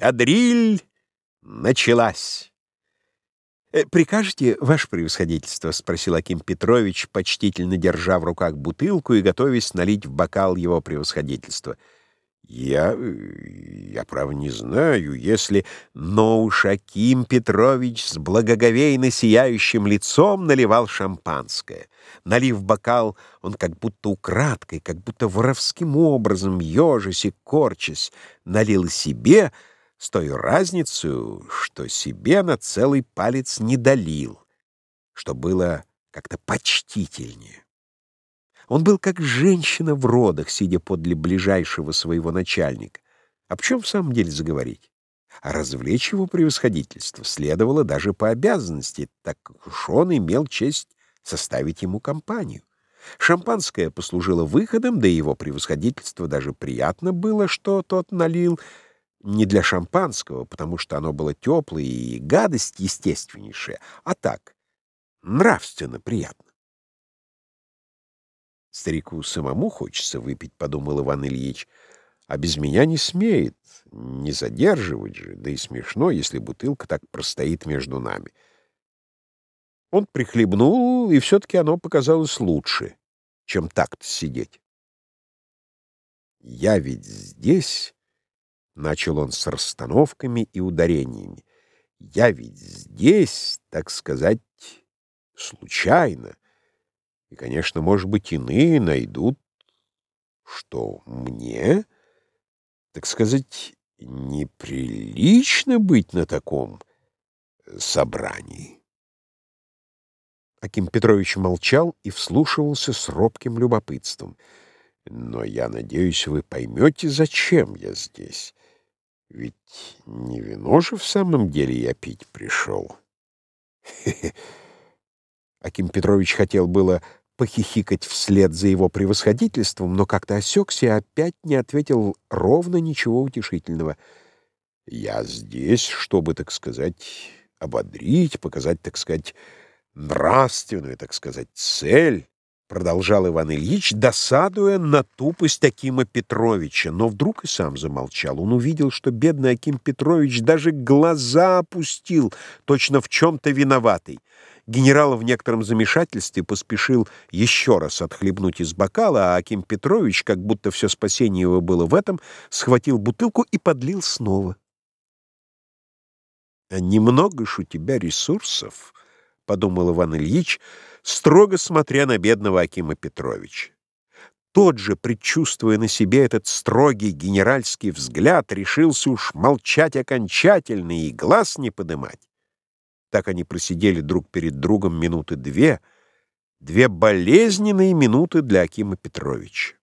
Кадриль началась. «Э, «Прикажете, ваше превосходительство?» — спросил Аким Петрович, почтительно держа в руках бутылку и готовясь налить в бокал его превосходительства. «Я... я, право, не знаю, если...» Но уж Аким Петрович с благоговейно сияющим лицом наливал шампанское. Налив бокал, он как будто украдкой, как будто воровским образом, ежась и корчась, налил себе — с той разницей, что себе на целый палец не долил, что было как-то почтительнее. Он был как женщина в родах, сидя подле ближайшего своего начальника. А чем в самом деле заговорить? А развлечь его превосходительство следовало даже по обязанности, так как уж он имел честь составить ему компанию. Шампанское послужило выходом, да и его превосходительство даже приятно было, что тот налил — не для шампанского, потому что оно было теплое и гадость естественнейшая, а так, нравственно приятно. Старику самому хочется выпить, — подумал Иван Ильич, — а без меня не смеет, не задерживать же, да и смешно, если бутылка так простоит между нами. Он прихлебнул, и все-таки оно показалось лучше, чем так-то сидеть. Я ведь здесь Начал он с расстановками и ударениями. Я ведь здесь, так сказать, случайно. И, конечно, может быть, иные найдут, что мне, так сказать, неприлично быть на таком собрании. Аким Петрович молчал и вслушивался с робким любопытством. «Но я надеюсь, вы поймете, зачем я здесь. Ведь не вино же в самом деле я пить пришел. Аким Петрович хотел было похихикать вслед за его превосходительством, но как-то осекся и опять не ответил ровно ничего утешительного. «Я здесь, чтобы, так сказать, ободрить, показать, так сказать, нравственную, так сказать, цель продолжал Иван Ильич, досадуя на тупость Акима Петровича, но вдруг и сам замолчал. Он увидел, что бедный Аким Петрович даже глаза опустил, точно в чем-то виноватый. Генерал в некотором замешательстве поспешил еще раз отхлебнуть из бокала, а Аким Петрович, как будто все спасение его было в этом, схватил бутылку и подлил снова. «А немного ж у тебя ресурсов», — подумал Иван Ильич, — строго смотря на бедного Акима Петровича. Тот же, предчувствуя на себе этот строгий генеральский взгляд, решился уж молчать окончательно и глаз не подымать. Так они просидели друг перед другом минуты две, две болезненные минуты для Акима Петровича.